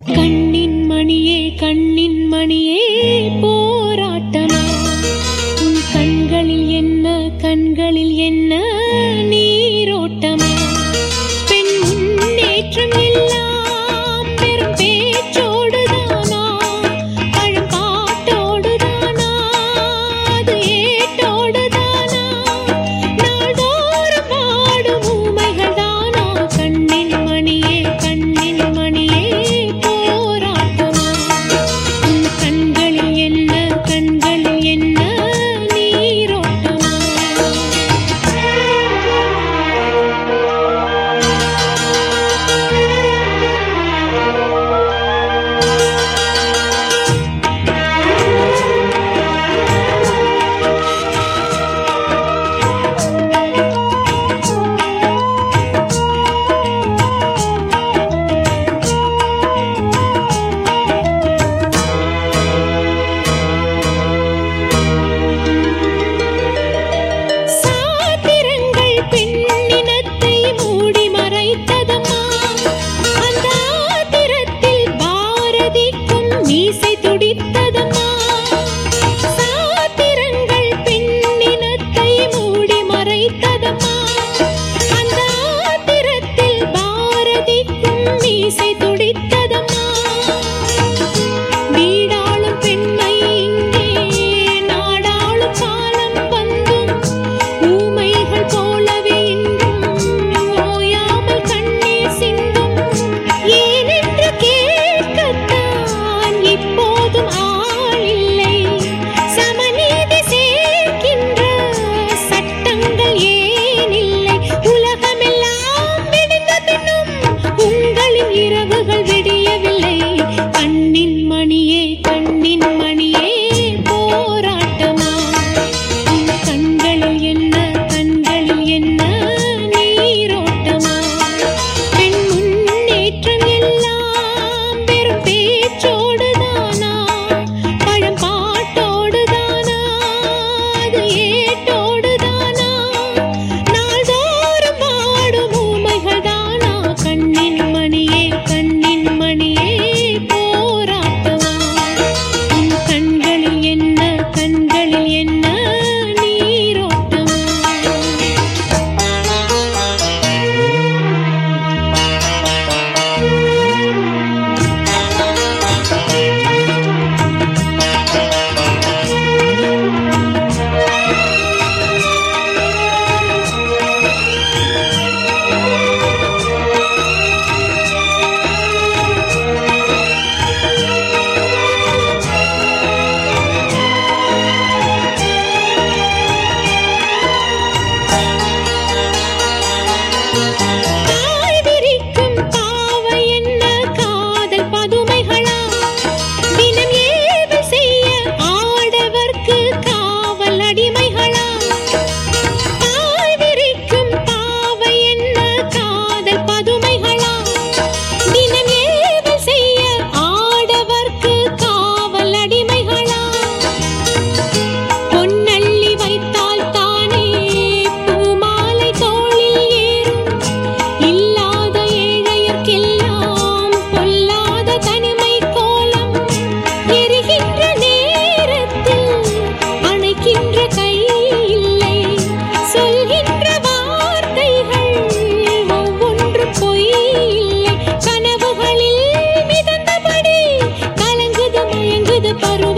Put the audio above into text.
கண்ணின் மணியே கண்ணின் மணியே போராட்டமா கண்களில் என்ன கண்கள் மீசை துடித்த de